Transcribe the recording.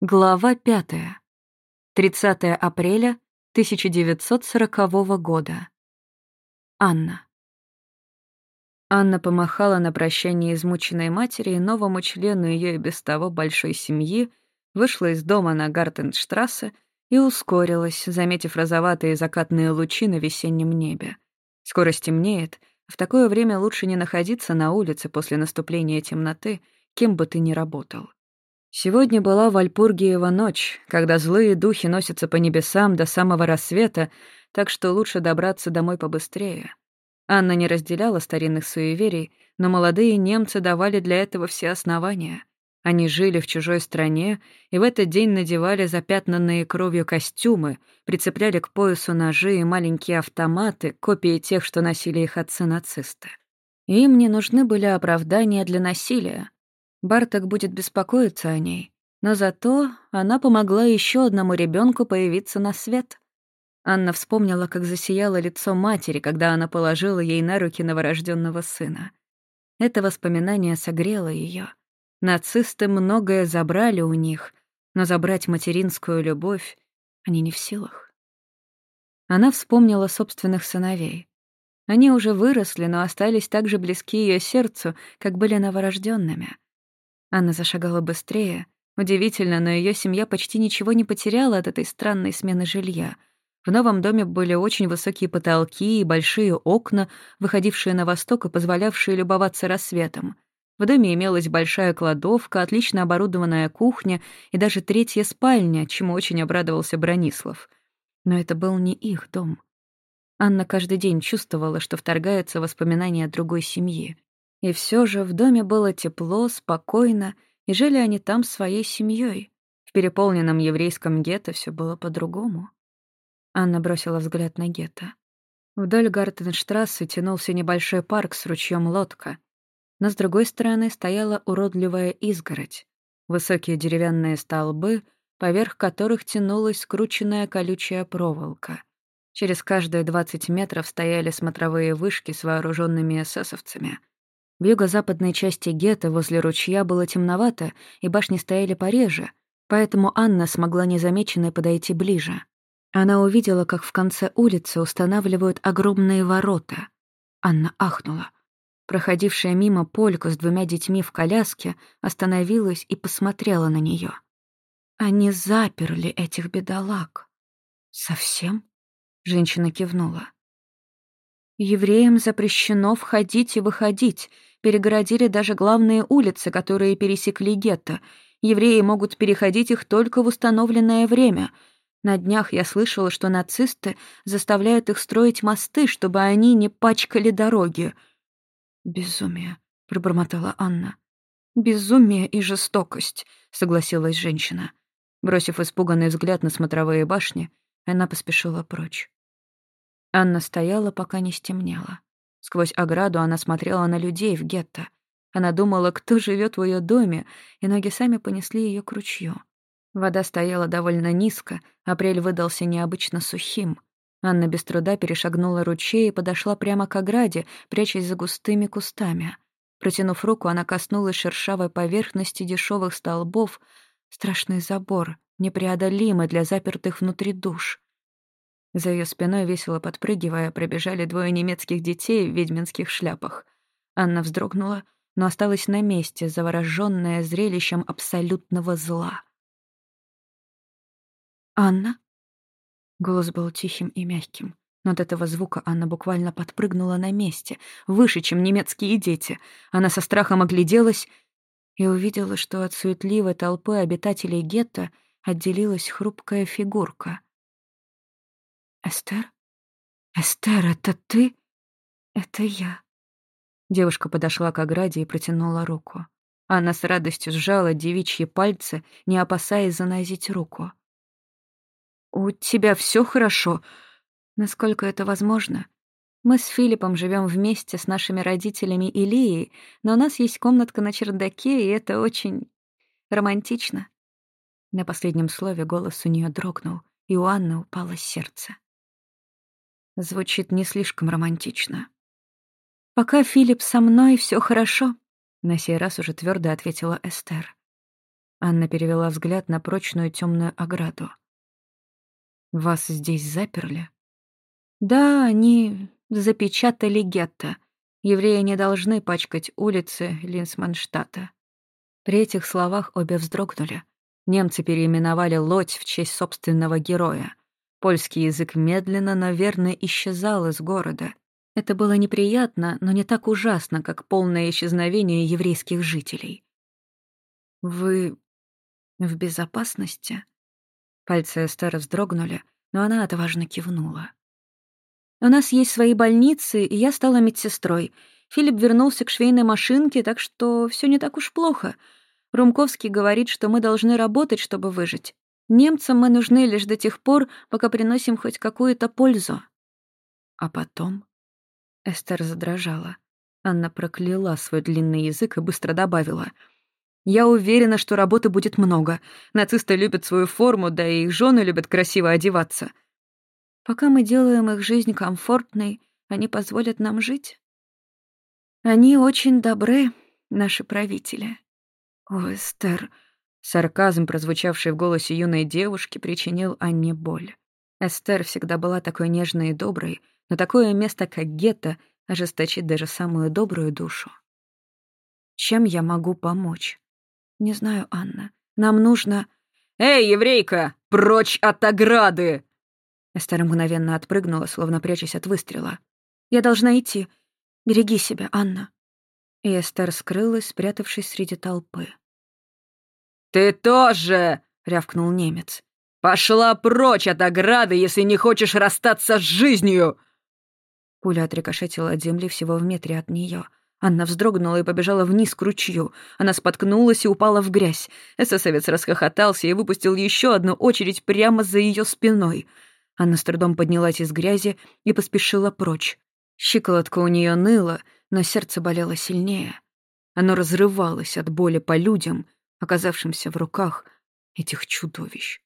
Глава пятая. 30 апреля 1940 года. Анна. Анна помахала на прощание измученной матери и новому члену ее и без того большой семьи, вышла из дома на Гартенштрассе и ускорилась, заметив розоватые закатные лучи на весеннем небе. Скоро стемнеет, в такое время лучше не находиться на улице после наступления темноты, кем бы ты ни работал. Сегодня была Вальпургиева ночь, когда злые духи носятся по небесам до самого рассвета, так что лучше добраться домой побыстрее. Анна не разделяла старинных суеверий, но молодые немцы давали для этого все основания. Они жили в чужой стране и в этот день надевали запятнанные кровью костюмы, прицепляли к поясу ножи и маленькие автоматы, копии тех, что носили их отцы-нацисты. Им не нужны были оправдания для насилия. Барток будет беспокоиться о ней, но зато она помогла еще одному ребенку появиться на свет. Анна вспомнила, как засияло лицо матери, когда она положила ей на руки новорожденного сына. Это воспоминание согрело ее. Нацисты многое забрали у них, но забрать материнскую любовь они не в силах. Она вспомнила собственных сыновей. Они уже выросли, но остались так же близки ее сердцу, как были новорожденными. Анна зашагала быстрее. Удивительно, но ее семья почти ничего не потеряла от этой странной смены жилья. В новом доме были очень высокие потолки и большие окна, выходившие на восток и позволявшие любоваться рассветом. В доме имелась большая кладовка, отлично оборудованная кухня и даже третья спальня, чему очень обрадовался Бронислав. Но это был не их дом. Анна каждый день чувствовала, что вторгается воспоминания другой семьи. И все же в доме было тепло, спокойно, и жили они там своей семьей. В переполненном еврейском гетто все было по-другому. Анна бросила взгляд на гетто. Вдоль Гартенштрассы тянулся небольшой парк с ручьем лодка. Но с другой стороны стояла уродливая изгородь. Высокие деревянные столбы, поверх которых тянулась скрученная колючая проволока. Через каждые 20 метров стояли смотровые вышки с вооруженными эсэсовцами. В юго-западной части гетто возле ручья было темновато, и башни стояли пореже, поэтому Анна смогла незамеченной подойти ближе. Она увидела, как в конце улицы устанавливают огромные ворота. Анна ахнула. Проходившая мимо Полька с двумя детьми в коляске остановилась и посмотрела на нее. Они заперли этих бедолаг. «Совсем?» — женщина кивнула. Евреям запрещено входить и выходить. Перегородили даже главные улицы, которые пересекли гетто. Евреи могут переходить их только в установленное время. На днях я слышала, что нацисты заставляют их строить мосты, чтобы они не пачкали дороги. «Безумие», — пробормотала Анна. «Безумие и жестокость», — согласилась женщина. Бросив испуганный взгляд на смотровые башни, она поспешила прочь. Анна стояла, пока не стемнело. Сквозь ограду она смотрела на людей в гетто. Она думала, кто живет в ее доме, и ноги сами понесли ее к ручью. Вода стояла довольно низко, апрель выдался необычно сухим. Анна без труда перешагнула ручей и подошла прямо к ограде, прячась за густыми кустами. Протянув руку, она коснулась шершавой поверхности дешевых столбов. Страшный забор, непреодолимый для запертых внутри душ. За ее спиной, весело подпрыгивая, пробежали двое немецких детей в ведьминских шляпах. Анна вздрогнула, но осталась на месте, заворожённая зрелищем абсолютного зла. «Анна?» Голос был тихим и мягким, но от этого звука Анна буквально подпрыгнула на месте, выше, чем немецкие дети. Она со страхом огляделась и увидела, что от суетливой толпы обитателей гетто отделилась хрупкая фигурка — «Эстер? Эстер, это ты?» «Это я». Девушка подошла к ограде и протянула руку. Она с радостью сжала девичьи пальцы, не опасаясь занозить руку. «У тебя все хорошо?» «Насколько это возможно?» Мы с Филиппом живем вместе с нашими родителями и Лией, но у нас есть комнатка на чердаке, и это очень романтично. На последнем слове голос у нее дрогнул, и у Анны упало сердце. Звучит не слишком романтично. «Пока Филипп со мной, все хорошо», — на сей раз уже твердо ответила Эстер. Анна перевела взгляд на прочную темную ограду. «Вас здесь заперли?» «Да, они запечатали гетто. Евреи не должны пачкать улицы Линсманштата». При этих словах обе вздрогнули. Немцы переименовали лодь в честь собственного героя. Польский язык медленно, но верно исчезал из города. Это было неприятно, но не так ужасно, как полное исчезновение еврейских жителей. «Вы в безопасности?» Пальцы Эстера вздрогнули, но она отважно кивнула. «У нас есть свои больницы, и я стала медсестрой. Филипп вернулся к швейной машинке, так что все не так уж плохо. Румковский говорит, что мы должны работать, чтобы выжить. Немцам мы нужны лишь до тех пор, пока приносим хоть какую-то пользу». А потом Эстер задрожала. Анна прокляла свой длинный язык и быстро добавила — я уверена, что работы будет много. Нацисты любят свою форму, да и их жены любят красиво одеваться. Пока мы делаем их жизнь комфортной, они позволят нам жить. Они очень добры, наши правители. О, Эстер, сарказм, прозвучавший в голосе юной девушки, причинил Анне боль. Эстер всегда была такой нежной и доброй, но такое место, как гетто, ожесточит даже самую добрую душу. Чем я могу помочь? «Не знаю, Анна. Нам нужно...» «Эй, еврейка! Прочь от ограды!» Эстер мгновенно отпрыгнула, словно прячась от выстрела. «Я должна идти. Береги себя, Анна». И Эстер скрылась, спрятавшись среди толпы. «Ты тоже!» — рявкнул немец. «Пошла прочь от ограды, если не хочешь расстаться с жизнью!» Пуля отрикошетила от земли всего в метре от нее. Анна вздрогнула и побежала вниз к ручью. Она споткнулась и упала в грязь. Эсэсовец расхохотался и выпустил еще одну очередь прямо за ее спиной. Анна с трудом поднялась из грязи и поспешила прочь. Щиколотка у нее ныла, но сердце болело сильнее. Оно разрывалось от боли по людям, оказавшимся в руках этих чудовищ.